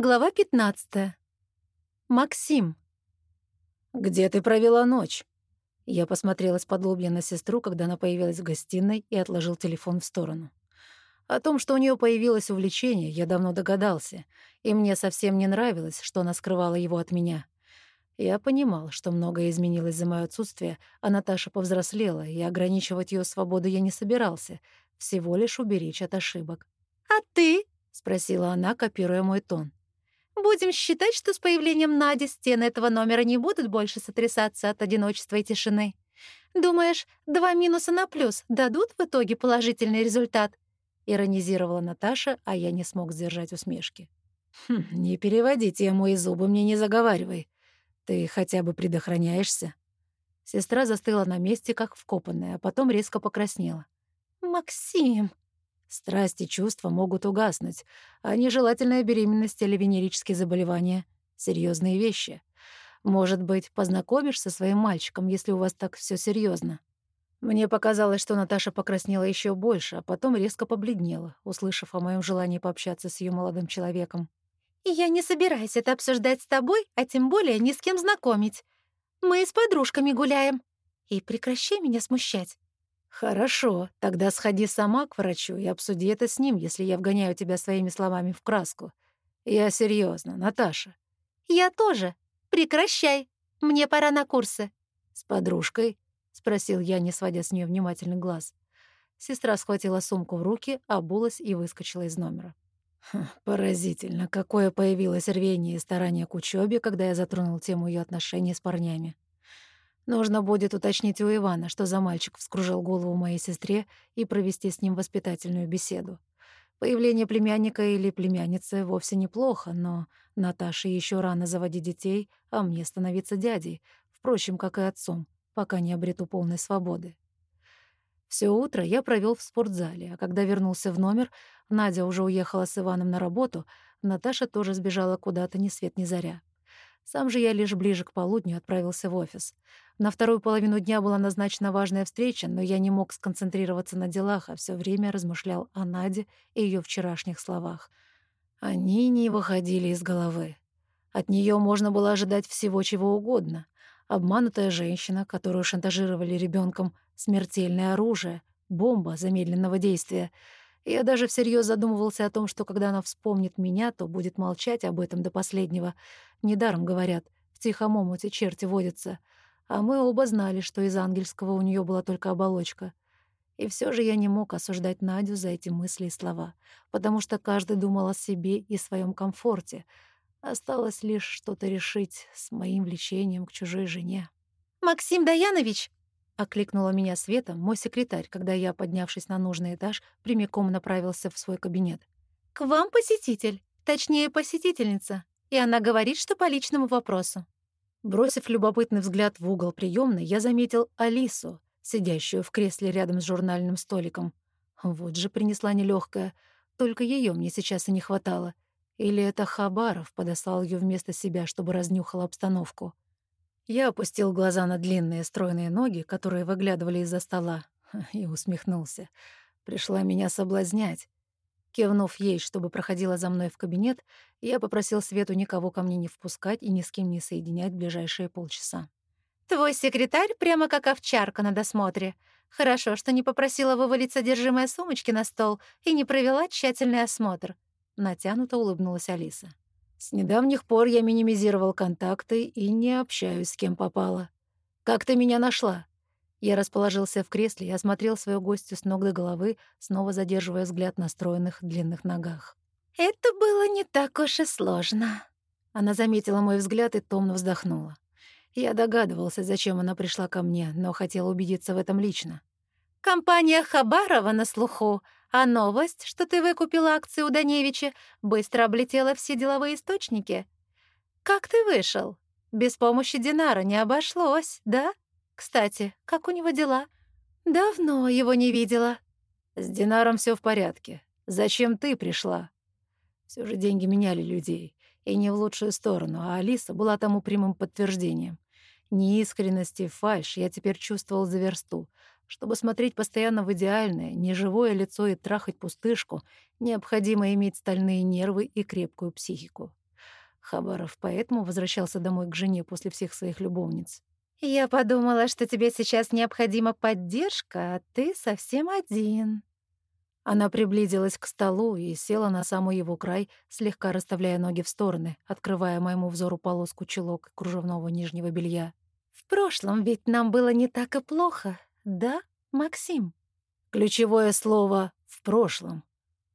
Глава 15. Максим. «Где ты провела ночь?» Я посмотрела из-под на сестру, когда она появилась в гостиной и отложил телефон в сторону. О том, что у нее появилось увлечение, я давно догадался, и мне совсем не нравилось, что она скрывала его от меня. Я понимал, что многое изменилось за моё отсутствие, а Наташа повзрослела, и ограничивать ее свободу я не собирался, всего лишь уберечь от ошибок. «А ты?» — спросила она, копируя мой тон. Будем считать, что с появлением Нади стены этого номера не будут больше сотрясаться от одиночества и тишины. Думаешь, два минуса на плюс дадут в итоге положительный результат?» Иронизировала Наташа, а я не смог сдержать усмешки. «Хм, «Не переводи тему и зубы мне не заговаривай. Ты хотя бы предохраняешься?» Сестра застыла на месте, как вкопанная, а потом резко покраснела. «Максим!» Страсти и чувства могут угаснуть, а нежелательная беременность или венерические заболевания — серьезные вещи. Может быть, познакомишь со своим мальчиком, если у вас так все серьезно. Мне показалось, что Наташа покраснела еще больше, а потом резко побледнела, услышав о моем желании пообщаться с ее молодым человеком. «Я не собираюсь это обсуждать с тобой, а тем более ни с кем знакомить. Мы с подружками гуляем. И прекращай меня смущать. «Хорошо, тогда сходи сама к врачу и обсуди это с ним, если я вгоняю тебя своими словами в краску. Я серьезно, Наташа». «Я тоже. Прекращай. Мне пора на курсы». «С подружкой?» — спросил я, не сводя с нее внимательный глаз. Сестра схватила сумку в руки, обулась и выскочила из номера. Хм, поразительно, какое появилось рвение и старание к учебе, когда я затронул тему ее отношений с парнями. Нужно будет уточнить у Ивана, что за мальчик вскружил голову моей сестре, и провести с ним воспитательную беседу. Появление племянника или племянницы вовсе неплохо, но Наташе еще рано заводить детей, а мне становиться дядей, впрочем, как и отцом, пока не обрету полной свободы. Все утро я провел в спортзале, а когда вернулся в номер, Надя уже уехала с Иваном на работу, Наташа тоже сбежала куда-то ни свет ни заря. Сам же я лишь ближе к полудню отправился в офис. На вторую половину дня была назначена важная встреча, но я не мог сконцентрироваться на делах, а все время размышлял о Наде и ее вчерашних словах. Они не выходили из головы. От нее можно было ожидать всего чего угодно. Обманутая женщина, которую шантажировали ребенком, смертельное оружие, бомба замедленного действия — я даже всерьез задумывался о том, что когда она вспомнит меня, то будет молчать об этом до последнего. Недаром говорят, в тихом омуте черти водятся. А мы оба знали, что из ангельского у нее была только оболочка. И все же я не мог осуждать Надю за эти мысли и слова, потому что каждый думал о себе и своем комфорте. Осталось лишь что-то решить с моим влечением к чужой жене. «Максим Даянович!» Окликнула меня Света, мой секретарь, когда я, поднявшись на нужный этаж, прямиком направился в свой кабинет. «К вам посетитель, точнее, посетительница, и она говорит, что по личному вопросу». Бросив любопытный взгляд в угол приемной, я заметил Алису, сидящую в кресле рядом с журнальным столиком. Вот же принесла нелегкая, только ее мне сейчас и не хватало. Или это Хабаров подослал ее вместо себя, чтобы разнюхала обстановку. Я опустил глаза на длинные стройные ноги, которые выглядывали из-за стола, и усмехнулся. Пришла меня соблазнять. Кивнув ей, чтобы проходила за мной в кабинет, я попросил Свету никого ко мне не впускать и ни с кем не соединять ближайшие полчаса. «Твой секретарь прямо как овчарка на досмотре. Хорошо, что не попросила вывалить содержимое сумочки на стол и не провела тщательный осмотр». Натянуто улыбнулась Алиса. С недавних пор я минимизировал контакты и не общаюсь с кем попало. Как ты меня нашла? Я расположился в кресле и осмотрел свою гостью с ног до головы, снова задерживая взгляд на стройных длинных ногах. «Это было не так уж и сложно». Она заметила мой взгляд и томно вздохнула. Я догадывался, зачем она пришла ко мне, но хотел убедиться в этом лично. «Компания Хабарова на слуху. А новость, что ты выкупил акции у Даневича, быстро облетела все деловые источники. Как ты вышел? Без помощи Динара не обошлось, да? Кстати, как у него дела? Давно его не видела. С Динаром все в порядке. Зачем ты пришла? Все же деньги меняли людей. И не в лучшую сторону, а Алиса была тому прямым подтверждением. Неискренность и фальшь я теперь чувствовал за версту. Чтобы смотреть постоянно в идеальное, неживое лицо и трахать пустышку, необходимо иметь стальные нервы и крепкую психику. Хабаров поэтому возвращался домой к жене после всех своих любовниц. «Я подумала, что тебе сейчас необходима поддержка, а ты совсем один». Она приблизилась к столу и села на самый его край, слегка расставляя ноги в стороны, открывая моему взору полоску чулок кружевного нижнего белья. «В прошлом ведь нам было не так и плохо, да, Максим?» Ключевое слово «в прошлом».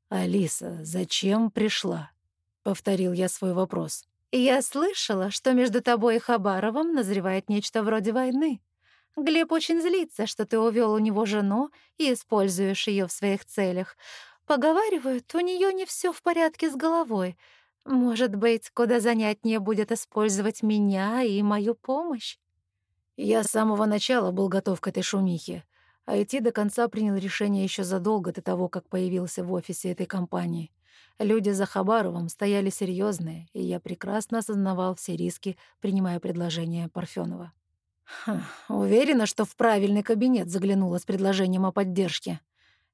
«Алиса, зачем пришла?» — повторил я свой вопрос. «Я слышала, что между тобой и Хабаровым назревает нечто вроде войны. Глеб очень злится, что ты увел у него жену и используешь ее в своих целях. Поговаривают, у нее не все в порядке с головой. Может быть, куда занятнее будет использовать меня и мою помощь?» Я с самого начала был готов к этой шумихе, а идти до конца принял решение еще задолго до того, как появился в офисе этой компании — Люди за Хабаровым стояли серьезные, и я прекрасно осознавал все риски, принимая предложение Парфенова. «Уверена, что в правильный кабинет заглянула с предложением о поддержке?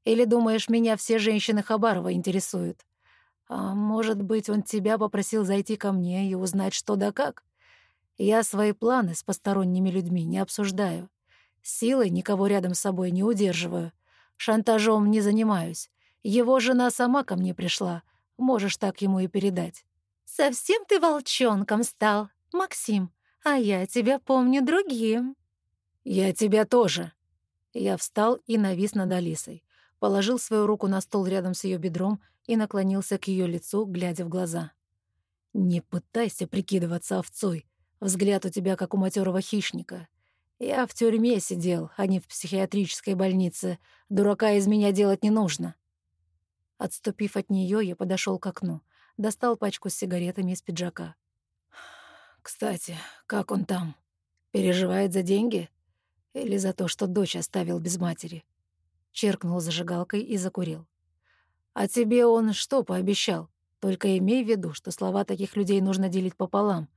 Или думаешь, меня все женщины Хабарова интересуют? А может быть, он тебя попросил зайти ко мне и узнать, что да как? Я свои планы с посторонними людьми не обсуждаю. Силой никого рядом с собой не удерживаю. Шантажом не занимаюсь. Его жена сама ко мне пришла. Можешь так ему и передать». «Совсем ты волчонком стал, Максим, а я тебя помню другим». «Я тебя тоже». Я встал и навис над Алисой, положил свою руку на стол рядом с ее бедром и наклонился к ее лицу, глядя в глаза. «Не пытайся прикидываться овцой. Взгляд у тебя как у матерого хищника. Я в тюрьме сидел, а не в психиатрической больнице. Дурака из меня делать не нужно. Отступив от нее, я подошел к окну, достал пачку с сигаретами из пиджака. «Кстати, как он там? Переживает за деньги? Или за то, что дочь оставил без матери?» Черкнул зажигалкой и закурил. «А тебе он что пообещал? Только имей в виду, что слова таких людей нужно делить пополам.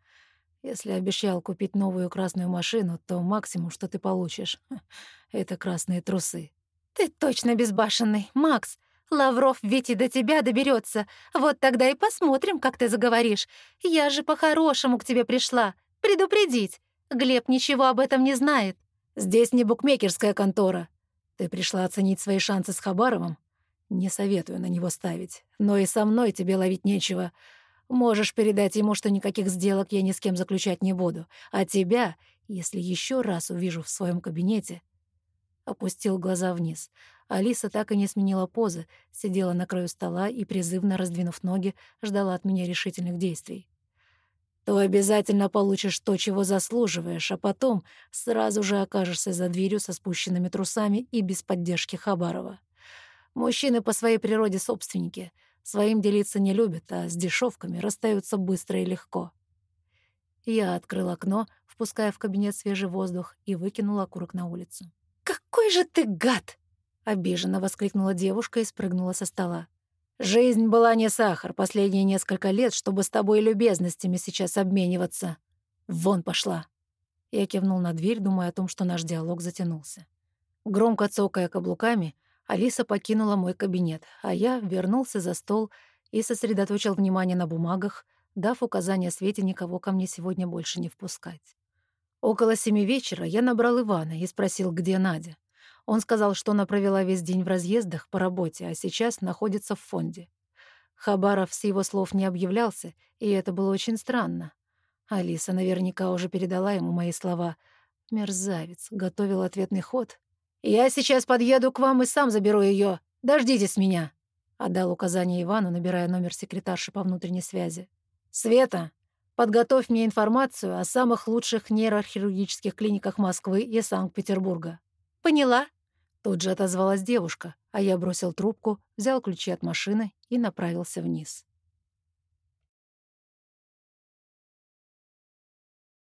Если обещал купить новую красную машину, то максимум, что ты получишь, — это красные трусы». «Ты точно безбашенный, Макс!» Лавров ведь и до тебя доберется. Вот тогда и посмотрим, как ты заговоришь. Я же по-хорошему к тебе пришла. Предупредить. Глеб ничего об этом не знает. Здесь не букмекерская контора. Ты пришла оценить свои шансы с Хабаровым? Не советую на него ставить. Но и со мной тебе ловить нечего. Можешь передать ему, что никаких сделок я ни с кем заключать не буду. А тебя, если еще раз увижу в своем кабинете... Опустил глаза вниз. Алиса так и не сменила позы, сидела на краю стола и, призывно раздвинув ноги, ждала от меня решительных действий. «То обязательно получишь то, чего заслуживаешь, а потом сразу же окажешься за дверью со спущенными трусами и без поддержки Хабарова. Мужчины по своей природе собственники, своим делиться не любят, а с дешевками расстаются быстро и легко». Я открыл окно, впуская в кабинет свежий воздух, и выкинул окурок на улицу. «Какой же ты гад!» — обиженно воскликнула девушка и спрыгнула со стола. «Жизнь была не сахар последние несколько лет, чтобы с тобой любезностями сейчас обмениваться. Вон пошла!» Я кивнул на дверь, думая о том, что наш диалог затянулся. Громко цокая каблуками, Алиса покинула мой кабинет, а я вернулся за стол и сосредоточил внимание на бумагах, дав указание Свете никого ко мне сегодня больше не впускать. Около семи вечера я набрал Ивана и спросил, где Надя. Он сказал, что она провела весь день в разъездах по работе, а сейчас находится в фонде. Хабаров с его слов не объявлялся, и это было очень странно. Алиса наверняка уже передала ему мои слова. Мерзавец, готовил ответный ход. «Я сейчас подъеду к вам и сам заберу ее. Дождитесь меня», — отдал указание Ивану, набирая номер секретарши по внутренней связи. «Света, подготовь мне информацию о самых лучших нейрохирургических клиниках Москвы и Санкт-Петербурга. «Поняла», — тут же отозвалась девушка, а я бросил трубку, взял ключи от машины и направился вниз.